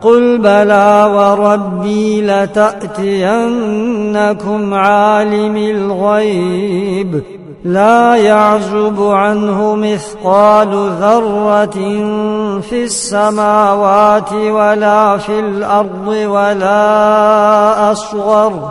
قل بلى وربي لتاتينكم عالم الغيب لا يعزب عنه مثقال ذره في السماوات ولا في الأرض ولا اصغر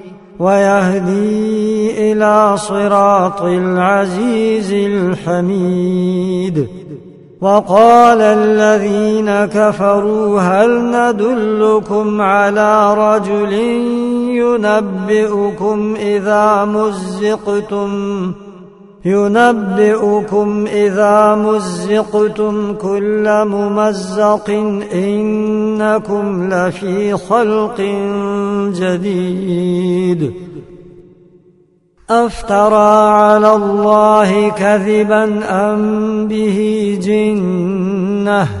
ويهدي إلى صراط العزيز الحميد. وقال الذين كفروا هل ندلكم على رجل ينبئكم إذا مزقتم ينبئكم إذا مزقتم كل ممزق إنكم لفي خلق جديد. أفترى على الله كذبا أم به جنة؟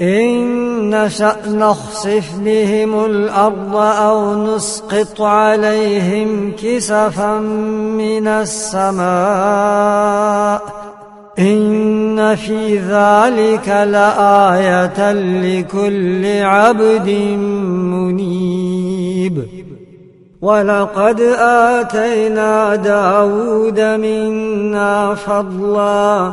إن نشأ نخسف بهم الأرض أو نسقط عليهم كسفا من السماء إن في ذلك لآية لكل عبد منيب ولقد آتينا داود منا فضلا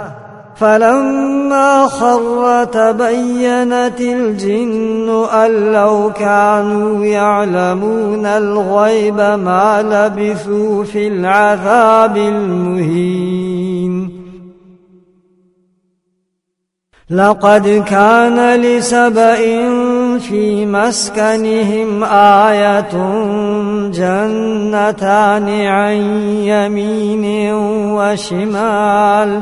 فلما خر تبينت الجن أن لو كانوا يعلمون الغيب ما لبثوا في العذاب المهين. لقد كان لسبإ في مسكنهم آية جنتان عن يمين وشمال.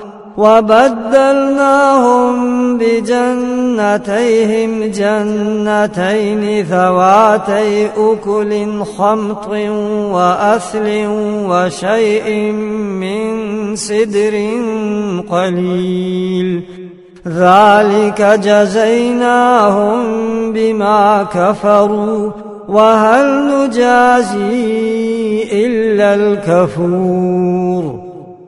وبدلناهم بجنتيهم جنتين ذواتي أكل خمط وأثل وشيء من سدر قليل. ذلك جزيناهم بما كفروا وهل نجازي إلا الكفور.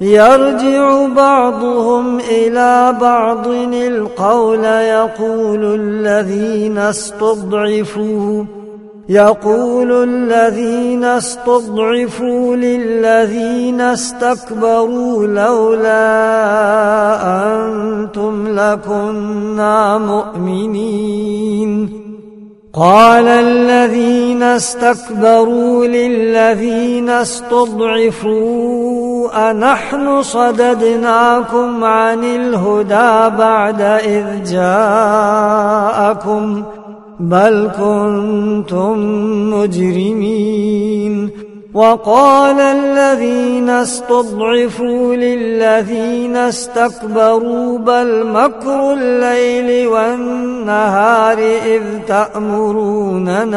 يرجع بعضهم إلى بعض القول يقول الذين استضعفوا يقول الذين استضعفوا للذين استكبروا لولا أنتم لكنا مؤمنين. قال الذين استكبروا للذين استضعفوا أنحن صددناكم عن الهدى بعد إذ جاءكم بل كنتم مجرمين وقال الذين استضعفوا للذين استكبروا بل مكر الليل والنهار إذ تأمروننا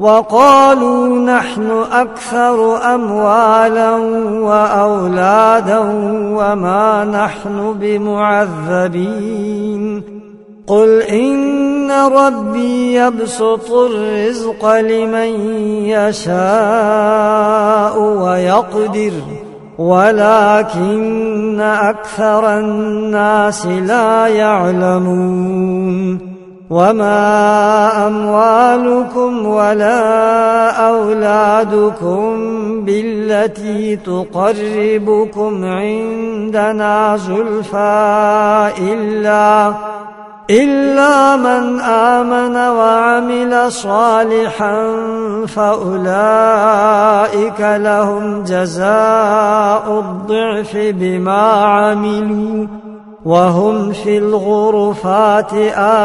وقالوا نحن أكثر أموالا وأولادا وما نحن بمعذبين. قل إن ربي يبسط الرزق لمن يشاء ويقدر ولكن أكثر الناس لا يعلمون. وما أموالكم ولا أولادكم بالتي تقربكم عندنا زلفى إلا إلا من آمن وعمل صالحا فأولئك لهم جزاء الضعف بما عملوا وهم في الغرفات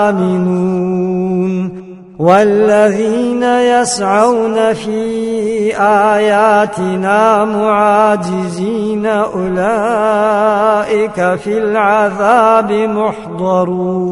آمنون والذين يسعون في آياتنا معاجزين أولئك في العذاب محضرون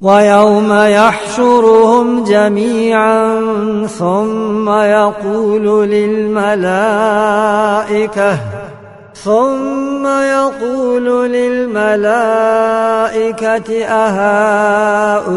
ويوم يحشرهم جميعا ثم يقول للملائكة ثم يقول للملائكة أهؤلاء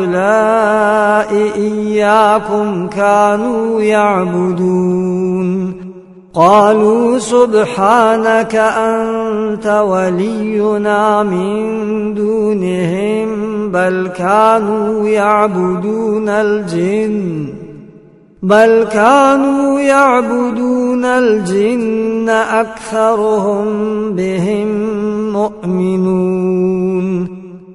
إياكم كانوا يعبدون قالوا سبحانك أنت ولينا من دونهم بل كانوا يعبدون الجن بل كانوا يعبدون الجن أكثرهم بهم مؤمنون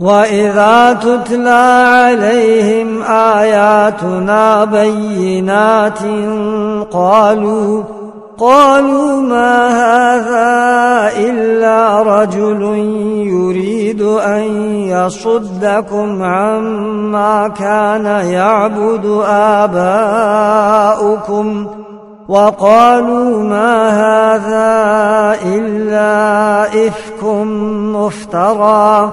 وإذا تتلى عليهم آياتنا بينات قالوا قالوا ما هذا إلا رجل يريد أن يصدكم عما كان يعبد آباؤكم وقالوا ما هذا إلا إفك مفترى